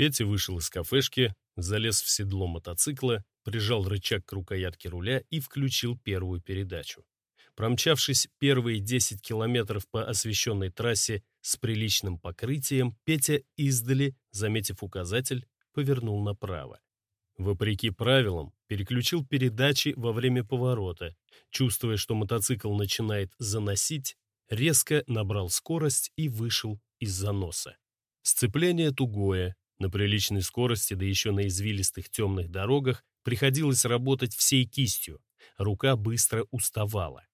Петя вышел из кафешки, залез в седло мотоцикла, прижал рычаг к рукоятке руля и включил первую передачу. Промчавшись первые 10 километров по освещенной трассе с приличным покрытием, Петя издали, заметив указатель, повернул направо. Вопреки правилам, переключил передачи во время поворота, чувствуя, что мотоцикл начинает заносить, резко набрал скорость и вышел из заноса. Сцепление тугое, на приличной скорости, да еще на извилистых темных дорогах, приходилось работать всей кистью, рука быстро уставала.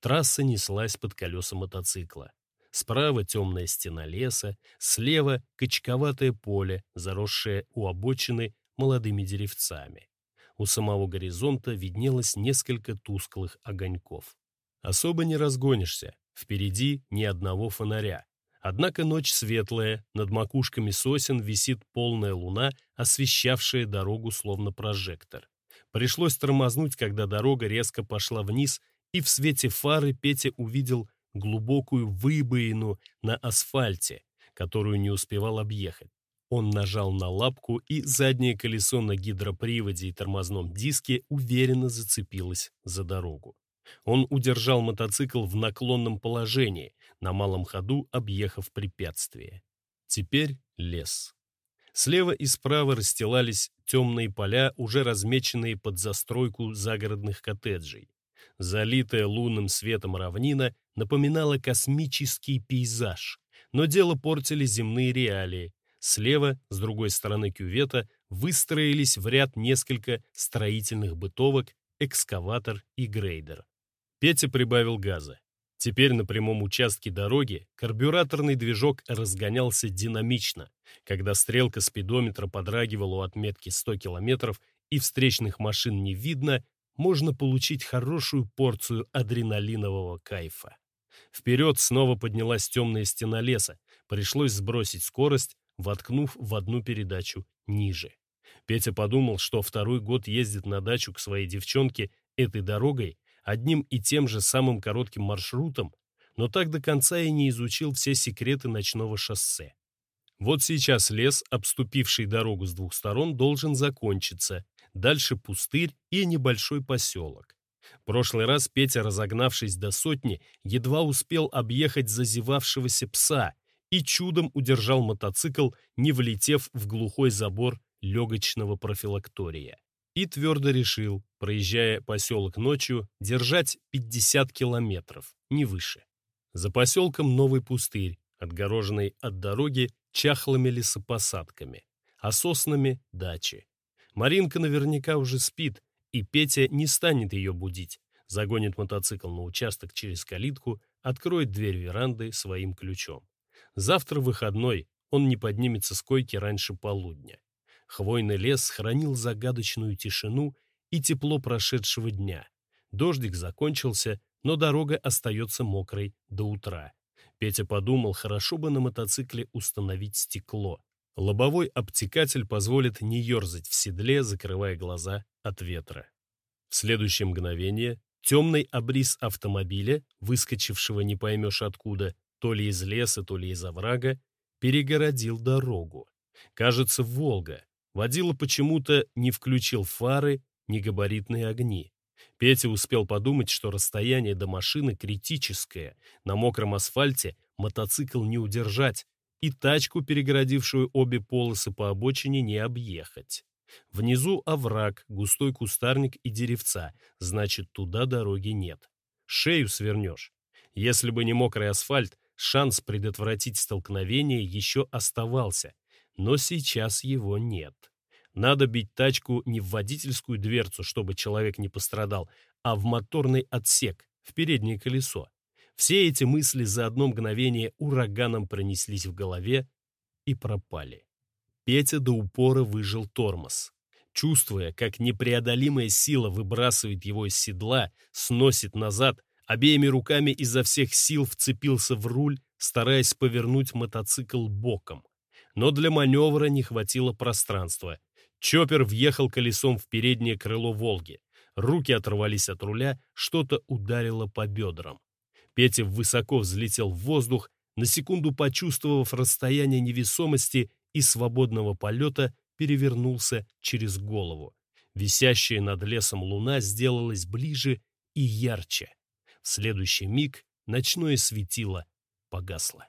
Трасса неслась под колеса мотоцикла. Справа темная стена леса, слева качковатое поле, заросшее у обочины молодыми деревцами. У самого горизонта виднелось несколько тусклых огоньков. Особо не разгонишься, впереди ни одного фонаря. Однако ночь светлая, над макушками сосен висит полная луна, освещавшая дорогу словно прожектор. Пришлось тормознуть, когда дорога резко пошла вниз и в свете фары Петя увидел глубокую выбоину на асфальте, которую не успевал объехать. Он нажал на лапку, и заднее колесо на гидроприводе и тормозном диске уверенно зацепилось за дорогу. Он удержал мотоцикл в наклонном положении, на малом ходу объехав препятствие. Теперь лес. Слева и справа расстилались темные поля, уже размеченные под застройку загородных коттеджей. Залитая лунным светом равнина напоминала космический пейзаж, но дело портили земные реалии. Слева, с другой стороны кювета, выстроились в ряд несколько строительных бытовок, экскаватор и грейдер. Петя прибавил газа. Теперь на прямом участке дороги карбюраторный движок разгонялся динамично, когда стрелка спидометра подрагивала у отметки 100 километров и встречных машин не видно, можно получить хорошую порцию адреналинового кайфа. Вперед снова поднялась темная стена леса, пришлось сбросить скорость, воткнув в одну передачу ниже. Петя подумал, что второй год ездит на дачу к своей девчонке этой дорогой, одним и тем же самым коротким маршрутом, но так до конца и не изучил все секреты ночного шоссе. Вот сейчас лес, обступивший дорогу с двух сторон, должен закончиться, дальше пустырь и небольшой поселок. Прошлый раз Петя, разогнавшись до сотни, едва успел объехать зазевавшегося пса и чудом удержал мотоцикл, не влетев в глухой забор легочного профилактория. И твердо решил, проезжая поселок ночью, держать 50 километров, не выше. За поселком новый пустырь, отгороженный от дороги чахлыми лесопосадками, а соснами – дачи. Маринка наверняка уже спит, и Петя не станет ее будить. Загонит мотоцикл на участок через калитку, откроет дверь веранды своим ключом. Завтра выходной, он не поднимется с койки раньше полудня. Хвойный лес хранил загадочную тишину и тепло прошедшего дня. Дождик закончился, но дорога остается мокрой до утра. Петя подумал, хорошо бы на мотоцикле установить стекло. Лобовой обтекатель позволит не ерзать в седле, закрывая глаза от ветра. В следующее мгновение темный обрис автомобиля, выскочившего не поймешь откуда, то ли из леса, то ли из оврага, перегородил дорогу. Кажется, Волга. Водила почему-то не включил фары, ни габаритные огни. Петя успел подумать, что расстояние до машины критическое. На мокром асфальте мотоцикл не удержать, и тачку, перегородившую обе полосы по обочине, не объехать. Внизу овраг, густой кустарник и деревца, значит, туда дороги нет. Шею свернешь. Если бы не мокрый асфальт, шанс предотвратить столкновение еще оставался, но сейчас его нет. Надо бить тачку не в водительскую дверцу, чтобы человек не пострадал, а в моторный отсек, в переднее колесо. Все эти мысли за одно мгновение ураганом пронеслись в голове и пропали. Петя до упора выжил тормоз. Чувствуя, как непреодолимая сила выбрасывает его из седла, сносит назад, обеими руками изо всех сил вцепился в руль, стараясь повернуть мотоцикл боком. Но для маневра не хватило пространства. Чоппер въехал колесом в переднее крыло «Волги». Руки оторвались от руля, что-то ударило по бедрам. Петя высоко взлетел в воздух, на секунду почувствовав расстояние невесомости и свободного полета, перевернулся через голову. Висящая над лесом луна сделалась ближе и ярче. В следующий миг ночное светило погасло.